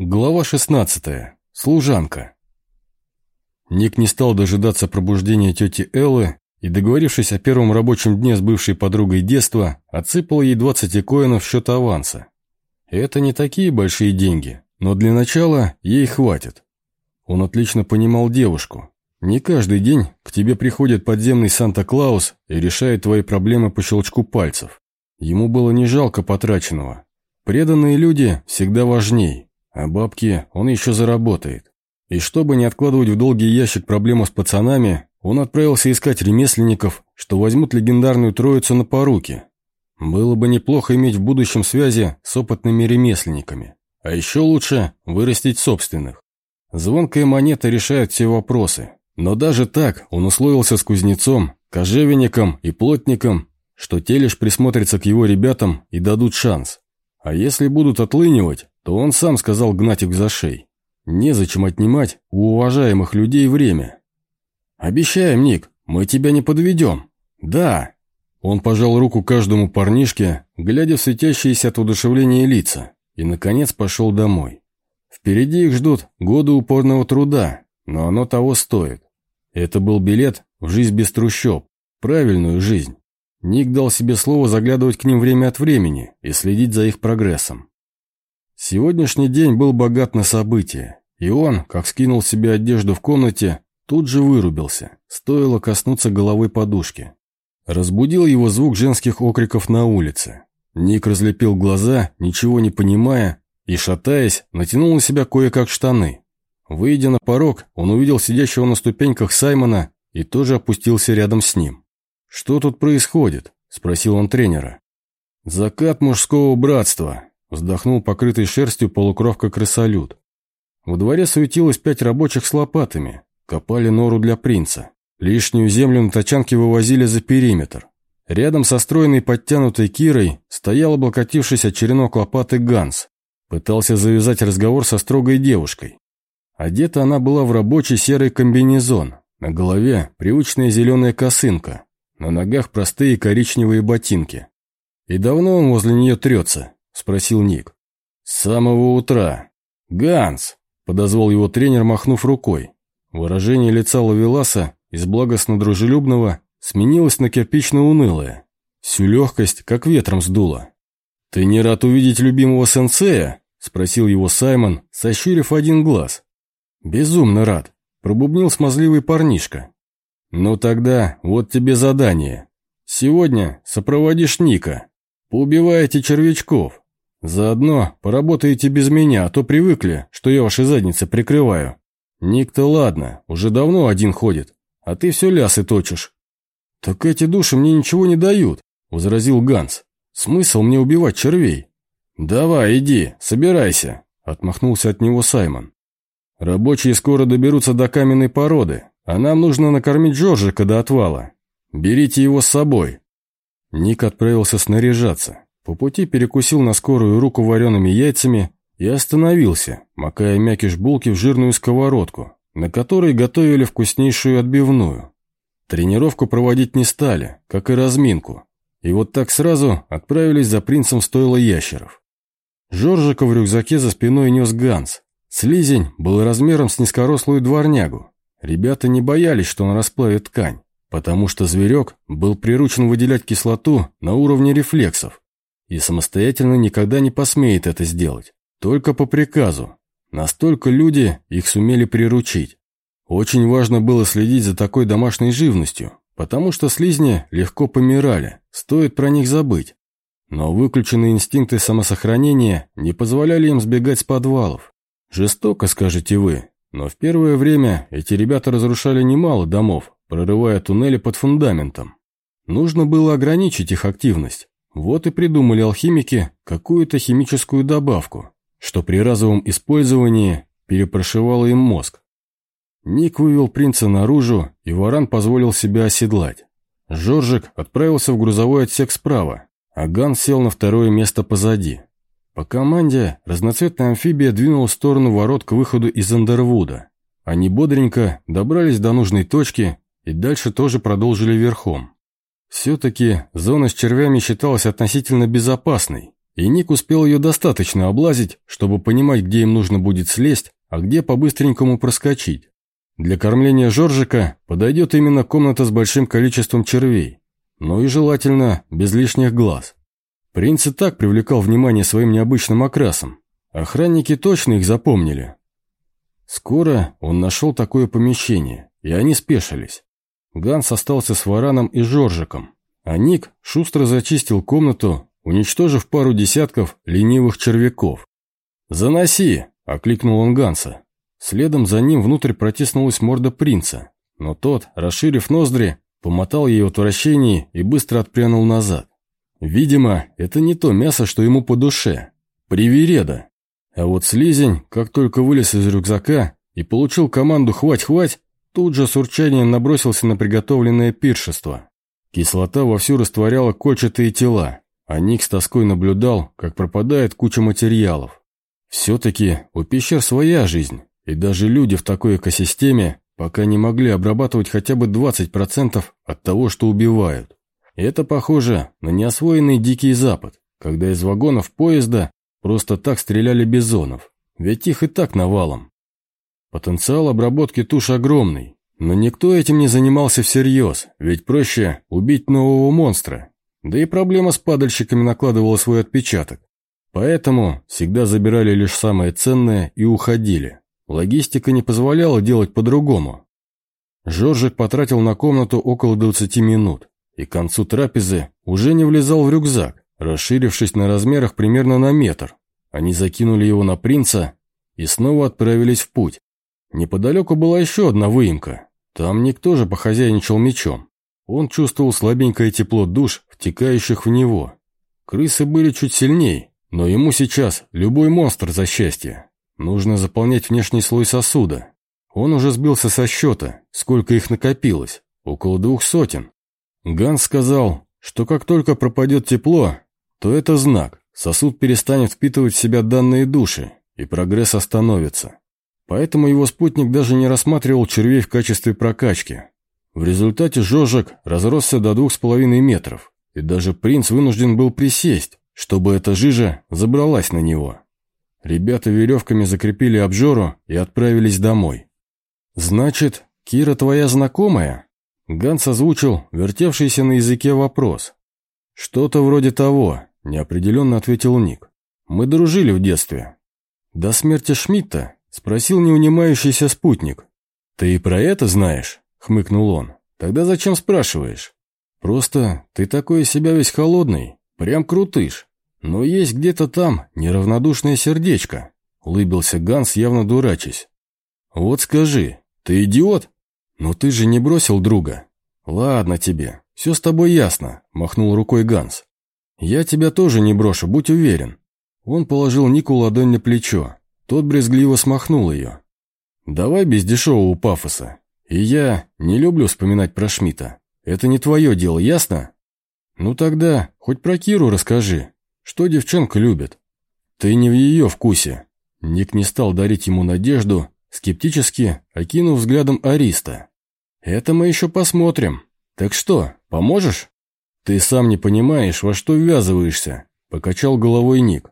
Глава 16. Служанка. Ник не стал дожидаться пробуждения тети Эллы и, договорившись о первом рабочем дне с бывшей подругой детства, отсыпал ей 20 коинов в счет аванса. Это не такие большие деньги, но для начала ей хватит. Он отлично понимал девушку. Не каждый день к тебе приходит подземный Санта-Клаус и решает твои проблемы по щелчку пальцев. Ему было не жалко потраченного. Преданные люди всегда важней. А бабки он еще заработает. И чтобы не откладывать в долгий ящик проблему с пацанами, он отправился искать ремесленников, что возьмут легендарную троицу на поруки. Было бы неплохо иметь в будущем связи с опытными ремесленниками. А еще лучше вырастить собственных. Звонкая монета решает все вопросы. Но даже так он условился с кузнецом, кожевенником и плотником, что те лишь присмотрятся к его ребятам и дадут шанс. А если будут отлынивать, то он сам сказал гнать их за шей. Незачем отнимать у уважаемых людей время. «Обещаем, Ник, мы тебя не подведем». «Да». Он пожал руку каждому парнишке, глядя в светящиеся от удушевления лица, и, наконец, пошел домой. Впереди их ждут годы упорного труда, но оно того стоит. Это был билет в жизнь без трущоб, правильную жизнь. Ник дал себе слово заглядывать к ним время от времени и следить за их прогрессом. Сегодняшний день был богат на события, и он, как скинул себе одежду в комнате, тут же вырубился, стоило коснуться головой подушки. Разбудил его звук женских окриков на улице. Ник разлепил глаза, ничего не понимая, и, шатаясь, натянул на себя кое-как штаны. Выйдя на порог, он увидел сидящего на ступеньках Саймона и тоже опустился рядом с ним. «Что тут происходит?» – спросил он тренера. «Закат мужского братства», Вздохнул покрытый шерстью полукровка-крысолют. В дворе суетилось пять рабочих с лопатами. Копали нору для принца. Лишнюю землю на тачанке вывозили за периметр. Рядом со стройной подтянутой Кирой стоял облокотившись от черенок лопаты Ганс. Пытался завязать разговор со строгой девушкой. Одета она была в рабочий серый комбинезон. На голове привычная зеленая косынка. На ногах простые коричневые ботинки. И давно он возле нее трется, спросил Ник. «С самого утра. Ганс!» – подозвал его тренер, махнув рукой. Выражение лица Лавеласа из благостно-дружелюбного сменилось на кирпично-унылое. Всю легкость как ветром сдуло. «Ты не рад увидеть любимого сенсея?» – спросил его Саймон, сощурив один глаз. «Безумно рад», – пробубнил смазливый парнишка. «Ну тогда вот тебе задание. Сегодня сопроводишь Ника. Поубиваете червячков. Заодно поработаете без меня, а то привыкли, что я ваши задницы прикрываю. Ник-то ладно, уже давно один ходит, а ты все лясы точишь. Так эти души мне ничего не дают, возразил Ганс. Смысл мне убивать червей? Давай, иди, собирайся, отмахнулся от него Саймон. Рабочие скоро доберутся до каменной породы, а нам нужно накормить Джорджика до отвала. Берите его с собой. Ник отправился снаряжаться. По пути перекусил на скорую руку вареными яйцами и остановился, макая мякиш булки в жирную сковородку, на которой готовили вкуснейшую отбивную. Тренировку проводить не стали, как и разминку. И вот так сразу отправились за принцем стойла ящеров. Жоржика в рюкзаке за спиной нес Ганс. Слизень был размером с низкорослую дворнягу. Ребята не боялись, что он расплавит ткань, потому что зверек был приручен выделять кислоту на уровне рефлексов, и самостоятельно никогда не посмеет это сделать, только по приказу. Настолько люди их сумели приручить. Очень важно было следить за такой домашней живностью, потому что слизни легко помирали, стоит про них забыть. Но выключенные инстинкты самосохранения не позволяли им сбегать с подвалов. Жестоко, скажете вы, но в первое время эти ребята разрушали немало домов, прорывая туннели под фундаментом. Нужно было ограничить их активность, вот и придумали алхимики какую-то химическую добавку, что при разовом использовании перепрошивало им мозг. Ник вывел принца наружу, и варан позволил себя оседлать. Жоржик отправился в грузовой отсек справа, а Ган сел на второе место позади. По команде разноцветная амфибия двинула в сторону ворот к выходу из Андервуда. Они бодренько добрались до нужной точки и дальше тоже продолжили верхом. Все-таки зона с червями считалась относительно безопасной, и Ник успел ее достаточно облазить, чтобы понимать, где им нужно будет слезть, а где по-быстренькому проскочить. Для кормления Жоржика подойдет именно комната с большим количеством червей, но и желательно без лишних глаз. Принц и так привлекал внимание своим необычным окрасом. Охранники точно их запомнили. Скоро он нашел такое помещение, и они спешились. Ганс остался с Вараном и Жоржиком, а Ник шустро зачистил комнату, уничтожив пару десятков ленивых червяков. «Заноси!» – окликнул он Ганса. Следом за ним внутрь протиснулась морда принца, но тот, расширив ноздри, помотал ей отвращение и быстро отпрянул назад. Видимо, это не то мясо, что ему по душе. Привереда. А вот слизень, как только вылез из рюкзака и получил команду «хвать-хвать», тут же с урчанием набросился на приготовленное пиршество. Кислота вовсю растворяла кольчатые тела, а Ник с тоской наблюдал, как пропадает куча материалов. Все-таки у пещер своя жизнь, и даже люди в такой экосистеме пока не могли обрабатывать хотя бы 20% от того, что убивают. И это похоже на неосвоенный Дикий Запад, когда из вагонов поезда просто так стреляли бизонов, ведь их и так навалом. Потенциал обработки туш огромный, но никто этим не занимался всерьез, ведь проще убить нового монстра. Да и проблема с падальщиками накладывала свой отпечаток. Поэтому всегда забирали лишь самое ценное и уходили. Логистика не позволяла делать по-другому. Жоржик потратил на комнату около 20 минут, и к концу трапезы уже не влезал в рюкзак, расширившись на размерах примерно на метр. Они закинули его на принца и снова отправились в путь. Неподалеку была еще одна выемка. Там никто же похозяйничал мечом. Он чувствовал слабенькое тепло душ, втекающих в него. Крысы были чуть сильней, но ему сейчас любой монстр за счастье. Нужно заполнять внешний слой сосуда. Он уже сбился со счета, сколько их накопилось, около двух сотен. Ганс сказал, что как только пропадет тепло, то это знак, сосуд перестанет впитывать в себя данные души, и прогресс остановится. Поэтому его спутник даже не рассматривал червей в качестве прокачки. В результате жожек разросся до двух с половиной метров, и даже принц вынужден был присесть, чтобы эта жижа забралась на него. Ребята веревками закрепили обжору и отправились домой. «Значит, Кира твоя знакомая?» Ганс озвучил вертевшийся на языке вопрос. «Что-то вроде того», — неопределенно ответил Ник. «Мы дружили в детстве». «До смерти Шмидта?» — спросил неунимающийся спутник. «Ты и про это знаешь?» — хмыкнул он. «Тогда зачем спрашиваешь?» «Просто ты такой из себя весь холодный, прям крутыш. Но есть где-то там неравнодушное сердечко», — улыбился Ганс, явно дурачась. «Вот скажи, ты идиот?» «Но ты же не бросил друга». «Ладно тебе, все с тобой ясно», – махнул рукой Ганс. «Я тебя тоже не брошу, будь уверен». Он положил Нику ладонь на плечо. Тот брезгливо смахнул ее. «Давай без дешевого пафоса. И я не люблю вспоминать про Шмита. Это не твое дело, ясно?» «Ну тогда хоть про Киру расскажи. Что девчонка любит?» «Ты не в ее вкусе». Ник не стал дарить ему надежду, скептически окинув взглядом Ариста. «Это мы еще посмотрим. Так что, поможешь?» «Ты сам не понимаешь, во что ввязываешься», — покачал головой Ник.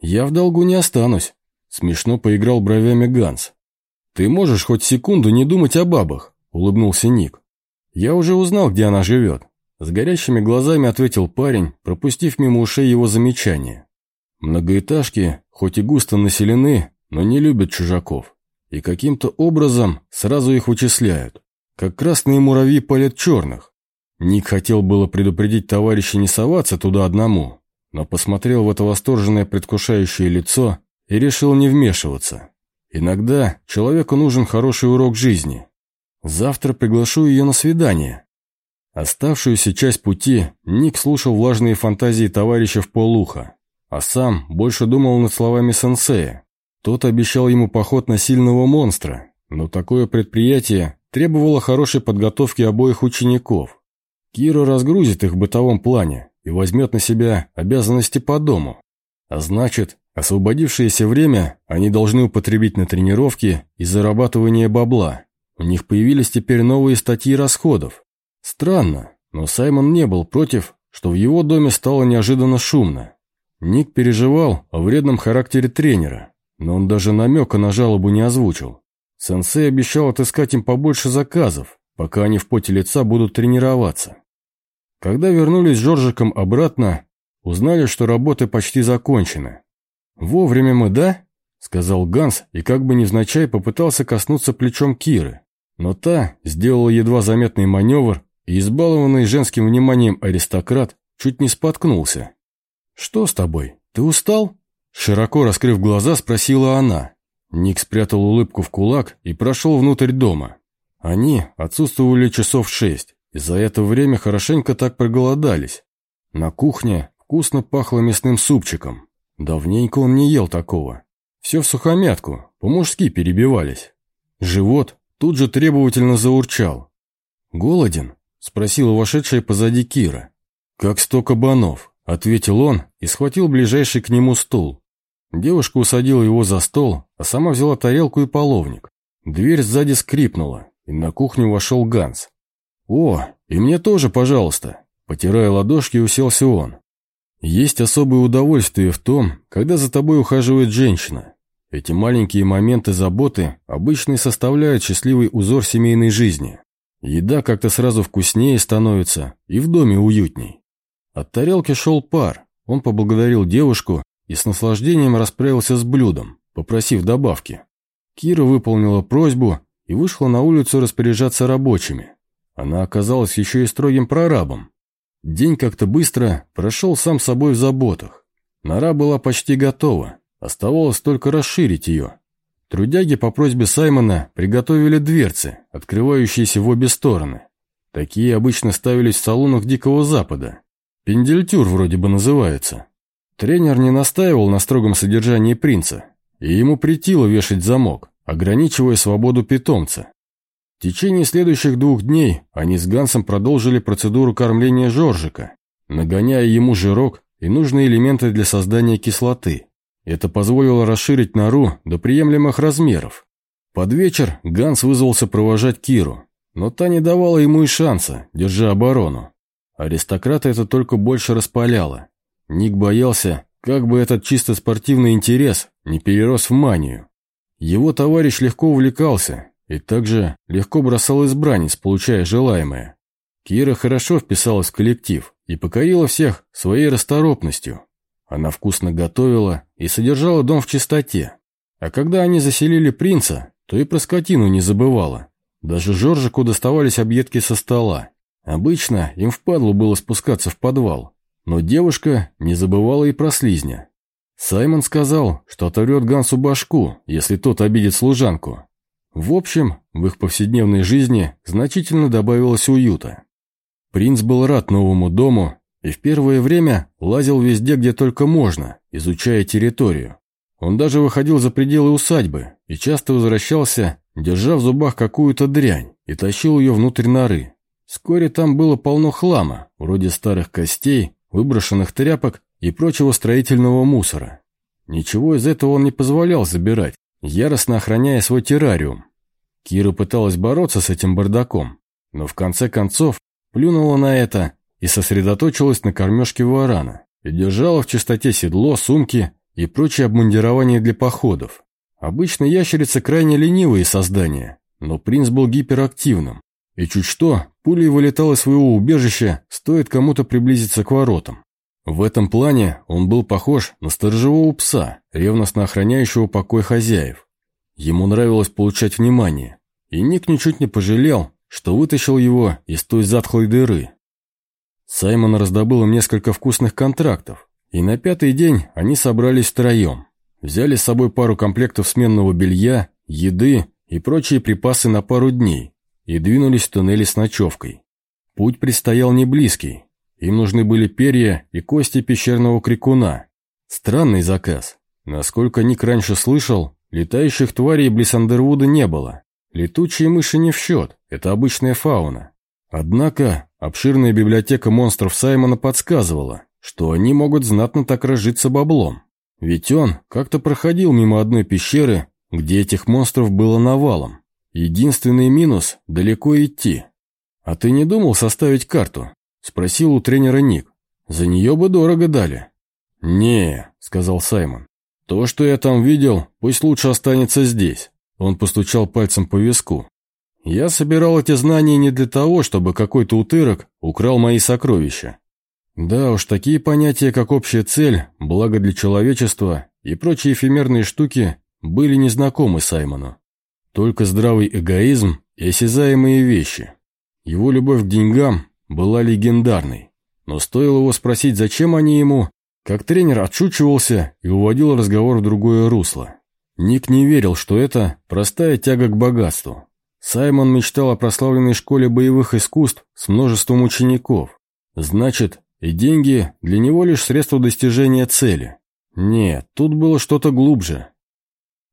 «Я в долгу не останусь», — смешно поиграл бровями Ганс. «Ты можешь хоть секунду не думать о бабах», — улыбнулся Ник. «Я уже узнал, где она живет», — с горящими глазами ответил парень, пропустив мимо ушей его замечание. «Многоэтажки, хоть и густо населены, но не любят чужаков, и каким-то образом сразу их вычисляют как красные муравьи палят черных. Ник хотел было предупредить товарища не соваться туда одному, но посмотрел в это восторженное предвкушающее лицо и решил не вмешиваться. Иногда человеку нужен хороший урок жизни. Завтра приглашу ее на свидание. Оставшуюся часть пути Ник слушал влажные фантазии товарища в полуха, а сам больше думал над словами сенсея. Тот обещал ему поход на сильного монстра, но такое предприятие требовало хорошей подготовки обоих учеников. Кира разгрузит их в бытовом плане и возьмет на себя обязанности по дому. А значит, освободившееся время они должны употребить на тренировки и зарабатывание бабла. У них появились теперь новые статьи расходов. Странно, но Саймон не был против, что в его доме стало неожиданно шумно. Ник переживал о вредном характере тренера, но он даже намека на жалобу не озвучил. Сенсей обещал отыскать им побольше заказов, пока они в поте лица будут тренироваться. Когда вернулись с Жоржиком обратно, узнали, что работы почти закончены. «Вовремя мы, да?» — сказал Ганс и как бы невзначай попытался коснуться плечом Киры. Но та сделала едва заметный маневр, и избалованный женским вниманием аристократ чуть не споткнулся. «Что с тобой? Ты устал?» Широко раскрыв глаза, спросила она. Ник спрятал улыбку в кулак и прошел внутрь дома. Они отсутствовали часов шесть, и за это время хорошенько так проголодались. На кухне вкусно пахло мясным супчиком. Давненько он не ел такого. Все в сухомятку, по-мужски перебивались. Живот тут же требовательно заурчал. «Голоден?» – спросила вошедшая позади Кира. «Как сто кабанов», – ответил он и схватил ближайший к нему стул. Девушка усадила его за стол, а сама взяла тарелку и половник. Дверь сзади скрипнула, и на кухню вошел Ганс. «О, и мне тоже, пожалуйста!» Потирая ладошки, уселся он. «Есть особое удовольствие в том, когда за тобой ухаживает женщина. Эти маленькие моменты заботы обычно и составляют счастливый узор семейной жизни. Еда как-то сразу вкуснее становится и в доме уютней». От тарелки шел пар. Он поблагодарил девушку и с наслаждением расправился с блюдом, попросив добавки. Кира выполнила просьбу и вышла на улицу распоряжаться рабочими. Она оказалась еще и строгим прорабом. День как-то быстро прошел сам собой в заботах. Нора была почти готова, оставалось только расширить ее. Трудяги по просьбе Саймона приготовили дверцы, открывающиеся в обе стороны. Такие обычно ставились в салонах Дикого Запада. Пендельтюр вроде бы называется. Тренер не настаивал на строгом содержании принца, и ему претило вешать замок, ограничивая свободу питомца. В течение следующих двух дней они с Гансом продолжили процедуру кормления Жоржика, нагоняя ему жирок и нужные элементы для создания кислоты. Это позволило расширить нору до приемлемых размеров. Под вечер Ганс вызвался провожать Киру, но та не давала ему и шанса, держа оборону. Аристократа это только больше распаляло. Ник боялся, как бы этот чисто спортивный интерес не перерос в манию. Его товарищ легко увлекался и также легко бросал избранниц, получая желаемое. Кира хорошо вписалась в коллектив и покорила всех своей расторопностью. Она вкусно готовила и содержала дом в чистоте. А когда они заселили принца, то и про скотину не забывала. Даже Жоржику доставались объедки со стола. Обычно им впадлу было спускаться в подвал, но девушка не забывала и про слизня. Саймон сказал, что оторвет Гансу башку, если тот обидит служанку. В общем, в их повседневной жизни значительно добавилось уюта. Принц был рад новому дому и в первое время лазил везде, где только можно, изучая территорию. Он даже выходил за пределы усадьбы и часто возвращался, держа в зубах какую-то дрянь, и тащил ее внутрь норы. Вскоре там было полно хлама, вроде старых костей, выброшенных тряпок и прочего строительного мусора. Ничего из этого он не позволял забирать, яростно охраняя свой террариум. Кира пыталась бороться с этим бардаком, но в конце концов плюнула на это и сосредоточилась на кормежке варана и держала в чистоте седло, сумки и прочее обмундирование для походов. Обычно ящерицы крайне ленивые создания, но принц был гиперактивным, и чуть что, пулей вылетал из своего убежища, стоит кому-то приблизиться к воротам. В этом плане он был похож на сторожевого пса, ревностно охраняющего покой хозяев. Ему нравилось получать внимание, и Ник ничуть не пожалел, что вытащил его из той затхлой дыры. Саймон раздобыл им несколько вкусных контрактов, и на пятый день они собрались втроем. Взяли с собой пару комплектов сменного белья, еды и прочие припасы на пару дней, и двинулись в туннели с ночевкой. Путь предстоял не близкий. Им нужны были перья и кости пещерного крикуна. Странный заказ. Насколько Ник раньше слышал, летающих тварей близ Андервуда не было. Летучие мыши не в счет, это обычная фауна. Однако обширная библиотека монстров Саймона подсказывала, что они могут знатно так разжиться баблом. Ведь он как-то проходил мимо одной пещеры, где этих монстров было навалом. Единственный минус – далеко идти. А ты не думал составить карту? Спросил у тренера Ник. За нее бы дорого дали. «Не», — сказал Саймон. «То, что я там видел, пусть лучше останется здесь». Он постучал пальцем по виску. «Я собирал эти знания не для того, чтобы какой-то утырок украл мои сокровища. Да уж, такие понятия, как общая цель, благо для человечества и прочие эфемерные штуки были незнакомы Саймону. Только здравый эгоизм и осязаемые вещи. Его любовь к деньгам была легендарной. Но стоило его спросить, зачем они ему, как тренер отшучивался и уводил разговор в другое русло. Ник не верил, что это простая тяга к богатству. Саймон мечтал о прославленной школе боевых искусств с множеством учеников. Значит, и деньги для него лишь средство достижения цели. Нет, тут было что-то глубже.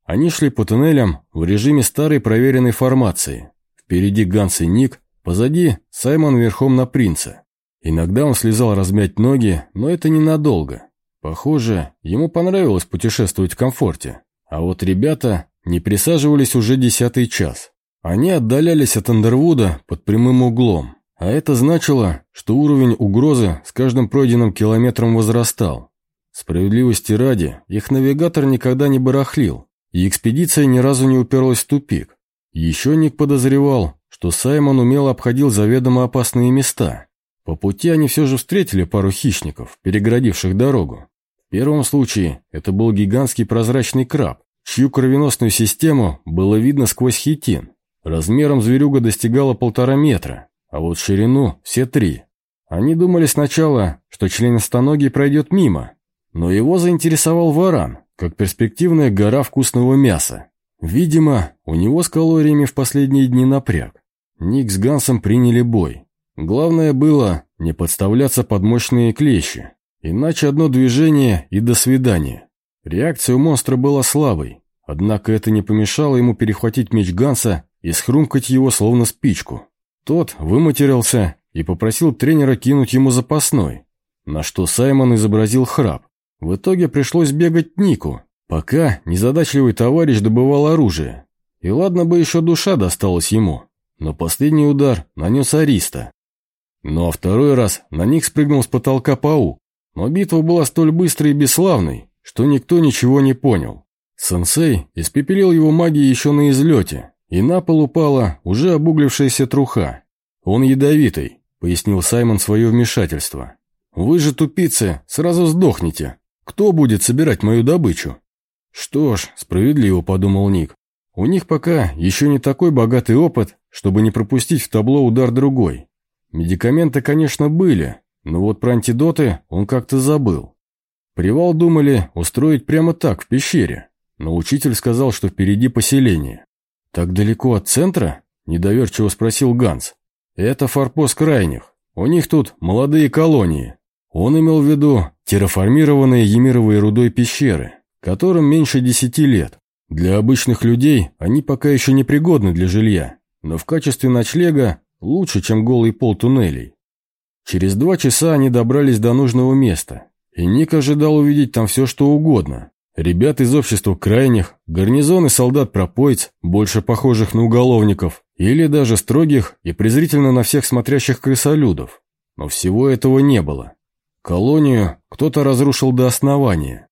Они шли по туннелям в режиме старой проверенной формации. Впереди Ганс и Ник, позади Саймон верхом на принца. Иногда он слезал размять ноги, но это ненадолго. Похоже, ему понравилось путешествовать в комфорте. А вот ребята не присаживались уже десятый час. Они отдалялись от Андервуда под прямым углом. А это значило, что уровень угрозы с каждым пройденным километром возрастал. Справедливости ради, их навигатор никогда не барахлил, и экспедиция ни разу не уперлась в тупик. Еще Ник подозревал, что Саймон умело обходил заведомо опасные места. По пути они все же встретили пару хищников, переградивших дорогу. В первом случае это был гигантский прозрачный краб, чью кровеносную систему было видно сквозь хитин. Размером зверюга достигала полтора метра, а вот ширину все три. Они думали сначала, что членистоногий пройдет мимо, но его заинтересовал варан, как перспективная гора вкусного мяса. Видимо, у него с калориями в последние дни напряг. Ник с Гансом приняли бой. Главное было не подставляться под мощные клещи, иначе одно движение и до свидания. Реакция у монстра была слабой, однако это не помешало ему перехватить меч Ганса и схрумкать его словно спичку. Тот выматерился и попросил тренера кинуть ему запасной, на что Саймон изобразил храп. В итоге пришлось бегать Нику, пока незадачливый товарищ добывал оружие. И ладно бы еще душа досталась ему, но последний удар нанес Ариста. Ну а второй раз на них спрыгнул с потолка паук, но битва была столь быстрой и бесславной, что никто ничего не понял. Сенсей испепелил его магией еще на излете, и на пол упала уже обуглившаяся труха. «Он ядовитый», — пояснил Саймон свое вмешательство. «Вы же, тупицы, сразу сдохнете. Кто будет собирать мою добычу?» «Что ж, справедливо», — подумал Ник. «У них пока еще не такой богатый опыт, чтобы не пропустить в табло удар другой. Медикаменты, конечно, были, но вот про антидоты он как-то забыл. Привал думали устроить прямо так, в пещере, но учитель сказал, что впереди поселение. «Так далеко от центра?» – недоверчиво спросил Ганс. «Это форпост крайних. У них тут молодые колонии». Он имел в виду терраформированные емировой рудой пещеры, которым меньше десяти лет. Для обычных людей они пока еще не пригодны для жилья, но в качестве ночлега лучше, чем голый пол туннелей. Через два часа они добрались до нужного места, и Ник ожидал увидеть там все, что угодно. Ребят из общества крайних, гарнизоны солдат-пропойц, больше похожих на уголовников, или даже строгих и презрительно на всех смотрящих крысолюдов. Но всего этого не было. Колонию кто-то разрушил до основания.